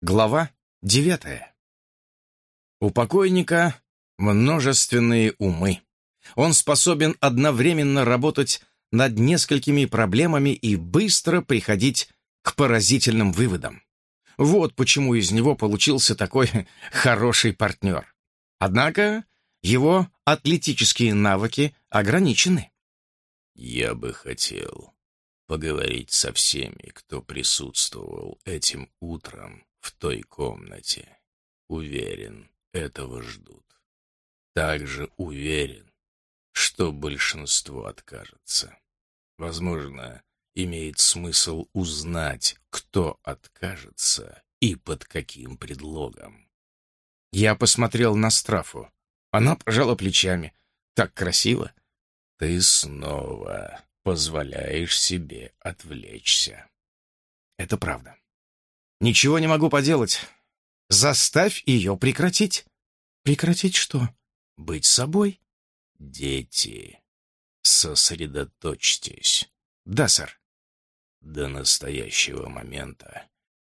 Глава девятая. У покойника множественные умы. Он способен одновременно работать над несколькими проблемами и быстро приходить к поразительным выводам. Вот почему из него получился такой хороший партнер. Однако его атлетические навыки ограничены. «Я бы хотел поговорить со всеми, кто присутствовал этим утром в той комнате. Уверен, этого ждут. Также уверен, что большинство откажется. Возможно, имеет смысл узнать, кто откажется и под каким предлогом. Я посмотрел на Страфу. Она пожала плечами. Так красиво. Ты снова позволяешь себе отвлечься. Это правда. Ничего не могу поделать. Заставь ее прекратить. Прекратить что? Быть собой? Дети, сосредоточьтесь. Да, сэр. До настоящего момента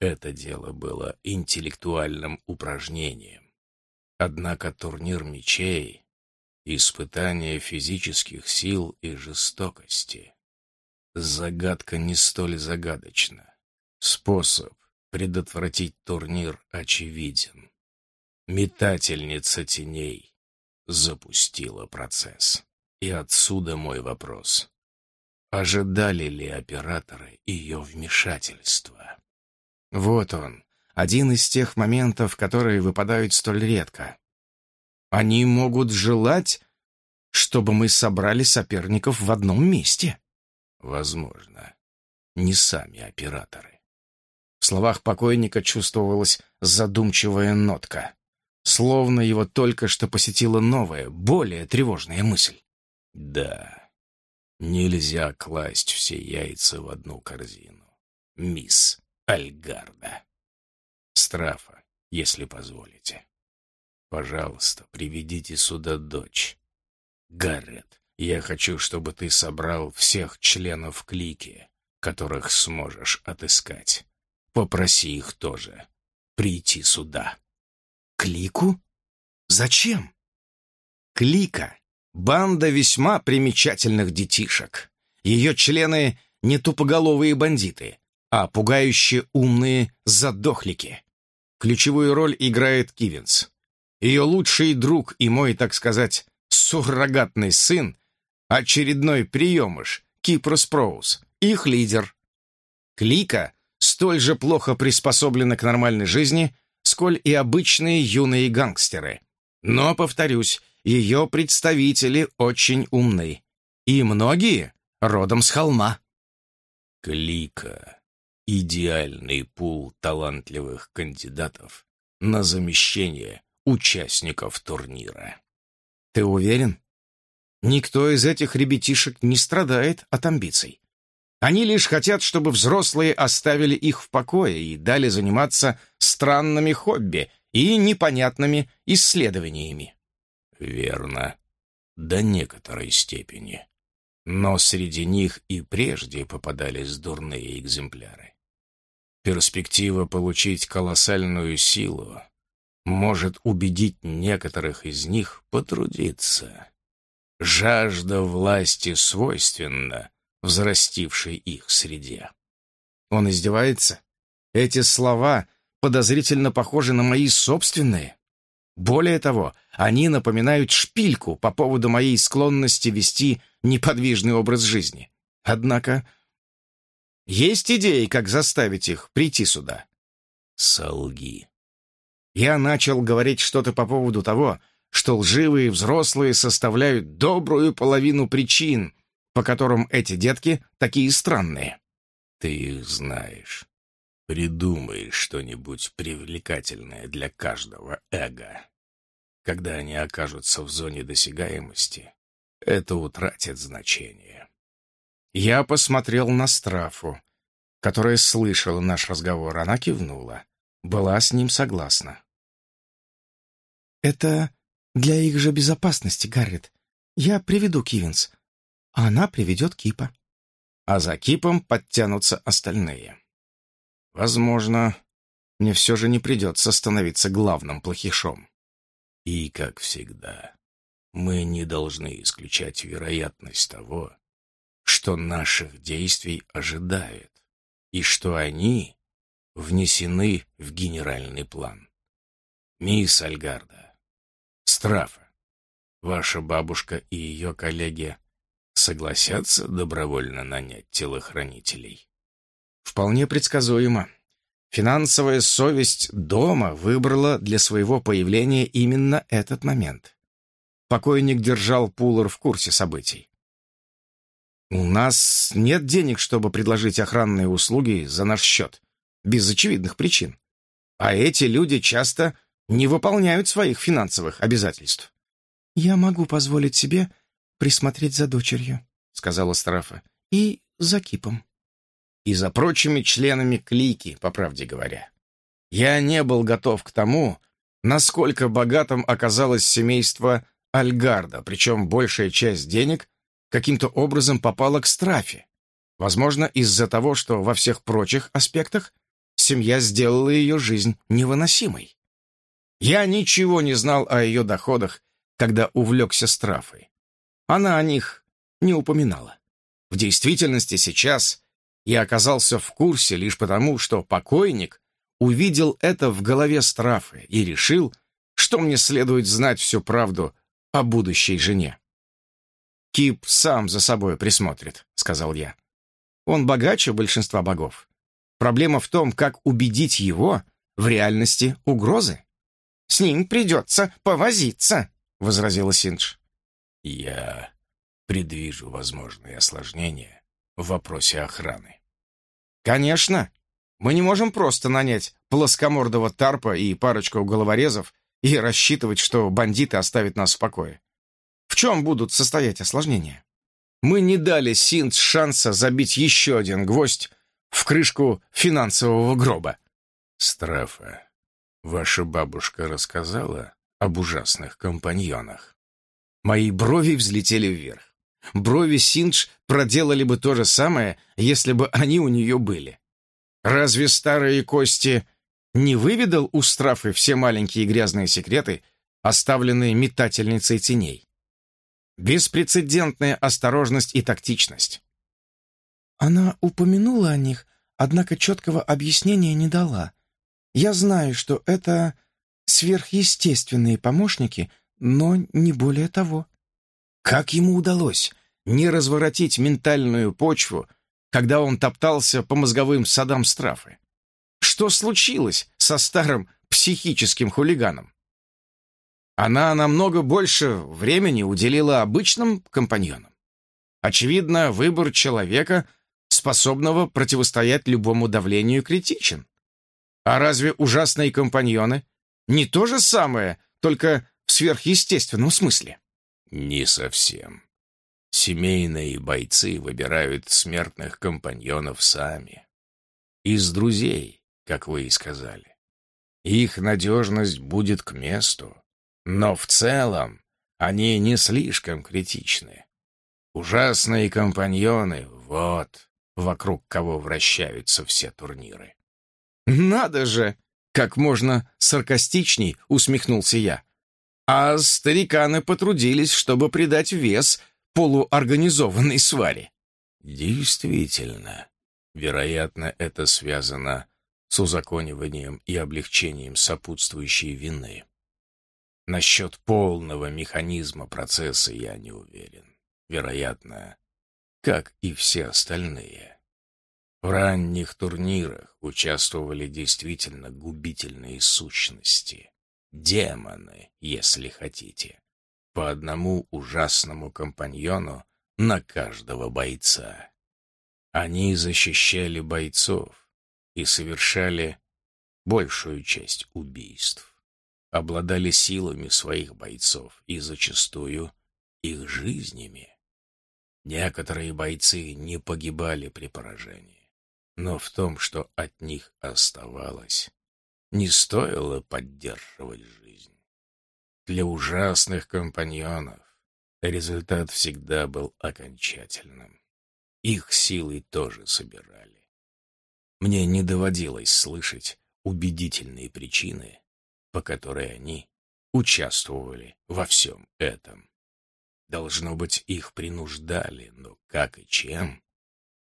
это дело было интеллектуальным упражнением. Однако турнир мечей — испытание физических сил и жестокости. Загадка не столь загадочна. Способ предотвратить турнир очевиден. Метательница теней запустила процесс. И отсюда мой вопрос. Ожидали ли операторы ее вмешательства? Вот он, один из тех моментов, которые выпадают столь редко. Они могут желать, чтобы мы собрали соперников в одном месте. Возможно, не сами операторы. В словах покойника чувствовалась задумчивая нотка. Словно его только что посетила новая, более тревожная мысль. Да, Нельзя класть все яйца в одну корзину. Мисс Альгарда. Страфа, если позволите. Пожалуйста, приведите сюда дочь. Гаррет, я хочу, чтобы ты собрал всех членов клики, которых сможешь отыскать. Попроси их тоже прийти сюда. Клику? Зачем? Клика Банда весьма примечательных детишек. Ее члены не тупоголовые бандиты, а пугающие умные задохлики. Ключевую роль играет Кивинс. Ее лучший друг и мой, так сказать, суррогатный сын, очередной приемыш, Кипрос Проус, их лидер. Клика столь же плохо приспособлена к нормальной жизни, сколь и обычные юные гангстеры. Но, повторюсь, ее представители очень умны. И многие родом с холма. Клика — идеальный пул талантливых кандидатов на замещение участников турнира. Ты уверен? Никто из этих ребятишек не страдает от амбиций. Они лишь хотят, чтобы взрослые оставили их в покое и дали заниматься странными хобби и непонятными исследованиями. Верно. До некоторой степени. Но среди них и прежде попадались дурные экземпляры. Перспектива получить колоссальную силу может убедить некоторых из них потрудиться. Жажда власти свойственна взрастившей их среде. Он издевается? Эти слова подозрительно похожи на мои собственные. Более того, они напоминают шпильку по поводу моей склонности вести неподвижный образ жизни. Однако есть идеи, как заставить их прийти сюда. Солги. Я начал говорить что-то по поводу того, что лживые взрослые составляют добрую половину причин, по которым эти детки такие странные. Ты их знаешь. Придумай что-нибудь привлекательное для каждого эго. Когда они окажутся в зоне досягаемости, это утратит значение. Я посмотрел на Страфу, которая слышала наш разговор. Она кивнула. Была с ним согласна. «Это для их же безопасности, Гаррет. Я приведу Кивинс, она приведет Кипа. А за Кипом подтянутся остальные. Возможно, мне все же не придется становиться главным плохишом. И, как всегда, мы не должны исключать вероятность того, что наших действий ожидают, и что они внесены в генеральный план. Мисс Альгарда, Страфа, ваша бабушка и ее коллеги согласятся добровольно нанять телохранителей? Вполне предсказуемо. Финансовая совесть дома выбрала для своего появления именно этот момент. Покойник держал Пулар в курсе событий. «У нас нет денег, чтобы предложить охранные услуги за наш счет, без очевидных причин. А эти люди часто не выполняют своих финансовых обязательств». «Я могу позволить себе присмотреть за дочерью», — сказала Страфа, — «и за Кипом» и за прочими членами клики, по правде говоря. Я не был готов к тому, насколько богатым оказалось семейство Альгарда, причем большая часть денег каким-то образом попала к Страфе. Возможно, из-за того, что во всех прочих аспектах семья сделала ее жизнь невыносимой. Я ничего не знал о ее доходах, когда увлекся Страфой. Она о них не упоминала. В действительности сейчас я оказался в курсе лишь потому, что покойник увидел это в голове Страфы и решил, что мне следует знать всю правду о будущей жене. «Кип сам за собой присмотрит», — сказал я. «Он богаче большинства богов. Проблема в том, как убедить его в реальности угрозы». «С ним придется повозиться», — возразила Синдж. «Я предвижу возможные осложнения в вопросе охраны. Конечно. Мы не можем просто нанять плоскомордого тарпа и парочку головорезов и рассчитывать, что бандиты оставят нас в покое. В чем будут состоять осложнения? Мы не дали Синт шанса забить еще один гвоздь в крышку финансового гроба. Страфа, ваша бабушка рассказала об ужасных компаньонах. Мои брови взлетели вверх. Брови Синдж проделали бы то же самое, если бы они у нее были. Разве старые кости не выведал у Страфы все маленькие грязные секреты, оставленные метательницей теней? Беспрецедентная осторожность и тактичность. Она упомянула о них, однако четкого объяснения не дала. Я знаю, что это сверхъестественные помощники, но не более того. Как ему удалось не разворотить ментальную почву, когда он топтался по мозговым садам страфы? Что случилось со старым психическим хулиганом? Она намного больше времени уделила обычным компаньонам. Очевидно, выбор человека, способного противостоять любому давлению, критичен. А разве ужасные компаньоны не то же самое, только в сверхъестественном смысле? Не совсем. Семейные бойцы выбирают смертных компаньонов сами. Из друзей, как вы и сказали. Их надежность будет к месту, но в целом они не слишком критичны. Ужасные компаньоны — вот вокруг кого вращаются все турниры. «Надо же!» — как можно саркастичней усмехнулся я. А стариканы потрудились, чтобы придать вес полуорганизованной сваре. Действительно, вероятно, это связано с узакониванием и облегчением сопутствующей вины. Насчет полного механизма процесса я не уверен. Вероятно, как и все остальные. В ранних турнирах участвовали действительно губительные сущности демоны, если хотите. По одному ужасному компаньону на каждого бойца. Они защищали бойцов и совершали большую часть убийств. Обладали силами своих бойцов и зачастую их жизнями. Некоторые бойцы не погибали при поражении, но в том, что от них оставалось, не стоило поддерживать жизнь. Для ужасных компаньонов результат всегда был окончательным. Их силы тоже собирали. Мне не доводилось слышать убедительные причины, по которой они участвовали во всем этом. Должно быть, их принуждали, но как и чем,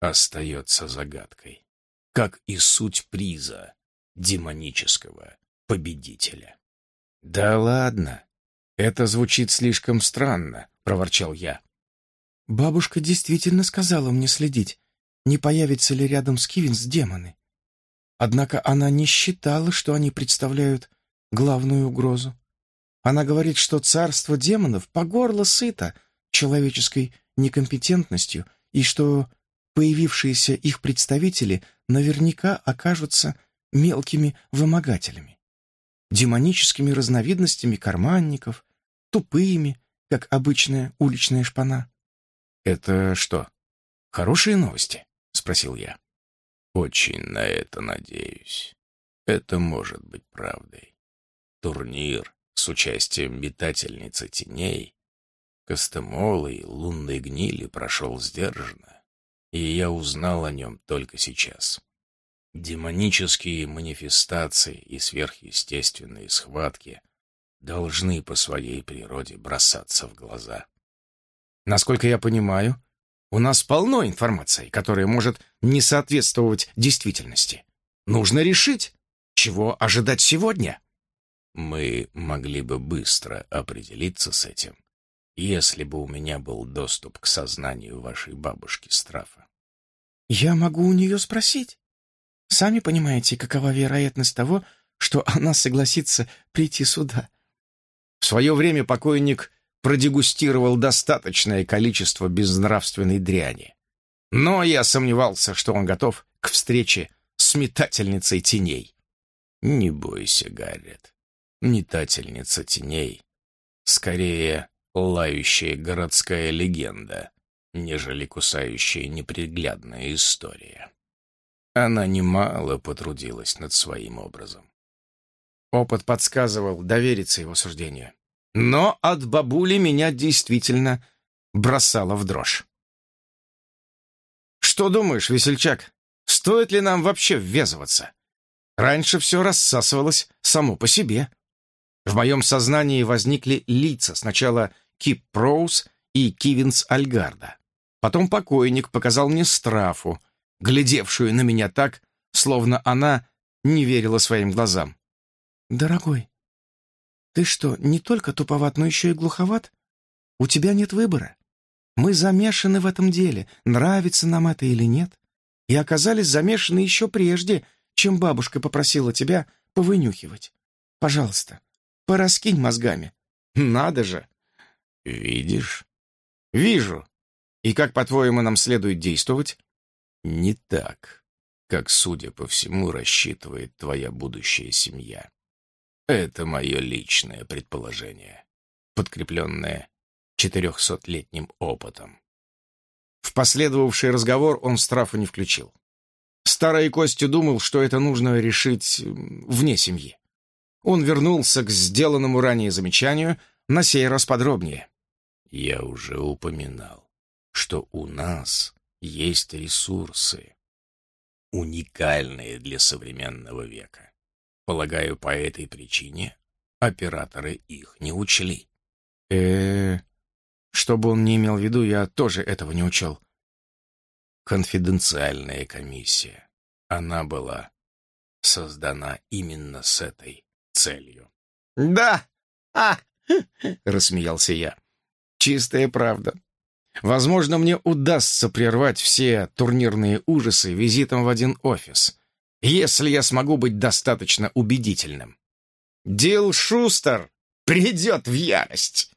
остается загадкой. Как и суть приза демонического победителя. «Да ладно, это звучит слишком странно», — проворчал я. «Бабушка действительно сказала мне следить, не появятся ли рядом с Кивинс демоны. Однако она не считала, что они представляют главную угрозу. Она говорит, что царство демонов по горло сыто человеческой некомпетентностью и что появившиеся их представители наверняка окажутся мелкими вымогателями, демоническими разновидностями карманников, тупыми, как обычная уличная шпана. «Это что, хорошие новости?» — спросил я. «Очень на это надеюсь. Это может быть правдой. Турнир с участием метательницы теней, Костомола и лунной гнили прошел сдержанно, и я узнал о нем только сейчас. Демонические манифестации и сверхъестественные схватки должны по своей природе бросаться в глаза. Насколько я понимаю, у нас полно информации, которая может не соответствовать действительности. Нужно решить, чего ожидать сегодня. Мы могли бы быстро определиться с этим, если бы у меня был доступ к сознанию вашей бабушки Страфа. Я могу у нее спросить. Сами понимаете, какова вероятность того, что она согласится прийти сюда. В свое время покойник продегустировал достаточное количество безнравственной дряни. Но я сомневался, что он готов к встрече с метательницей теней. Не бойся, Гаррет метательница теней, скорее лающая городская легенда, нежели кусающая неприглядная история. Она немало потрудилась над своим образом. Опыт подсказывал довериться его суждению. Но от бабули меня действительно бросало в дрожь. «Что думаешь, весельчак, стоит ли нам вообще ввязываться? Раньше все рассасывалось само по себе». В моем сознании возникли лица. Сначала Кип Проуз и Кивинс Альгарда. Потом покойник показал мне страфу, глядевшую на меня так, словно она не верила своим глазам. «Дорогой, ты что, не только туповат, но еще и глуховат? У тебя нет выбора. Мы замешаны в этом деле, нравится нам это или нет, и оказались замешаны еще прежде, чем бабушка попросила тебя повынюхивать. Пожалуйста, Пораскинь мозгами. Надо же. Видишь? Вижу. И как, по-твоему, нам следует действовать? Не так, как, судя по всему, рассчитывает твоя будущая семья. Это мое личное предположение, подкрепленное четырехсотлетним опытом. В последовавший разговор он страфу не включил. Старый Костя думал, что это нужно решить вне семьи. Он вернулся к сделанному ранее замечанию, на сей раз подробнее. «Я уже упоминал, что у нас есть ресурсы, уникальные для современного века. Полагаю, по этой причине операторы их не учли». э, -э что бы он не имел в виду, я тоже этого не учел. Конфиденциальная комиссия. Она была создана именно с этой целью. «Да! А!» — рассмеялся я. «Чистая правда. Возможно, мне удастся прервать все турнирные ужасы визитом в один офис, если я смогу быть достаточно убедительным. Дил Шустер придет в ярость!»